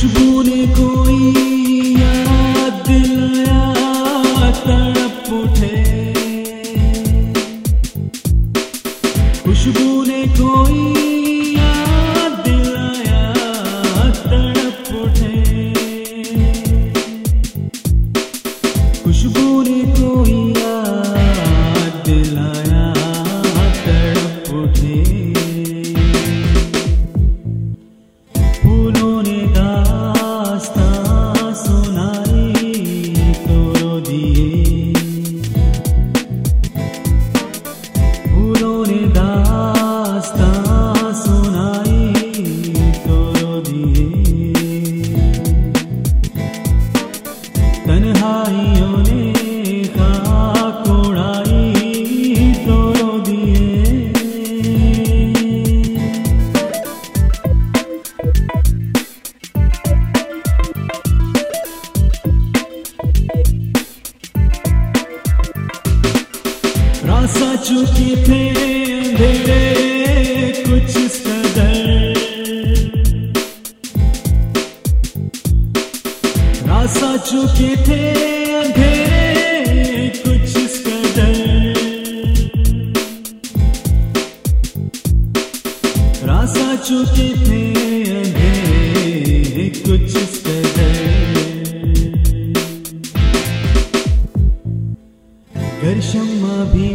Os सा चुके थे अंधेरे कुछ इस कदर रासा चुके थे अंधेरे कुछ इस कदर रासा चुके थे अंधेरे कुछ इस कदर गर्शम कभी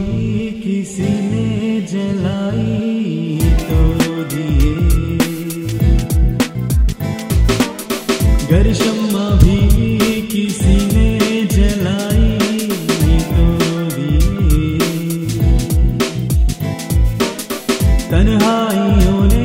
किसी ने जलाई तो दिए। घर शम्मा भी किसी ने जलाई तो दिए। तन्हाइयों ने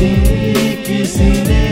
Sevdik bizi